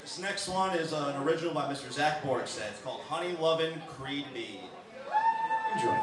This next one is an original by Mr. Zach Borgstead. It's called Honey Lovin' Creed B. Enjoy.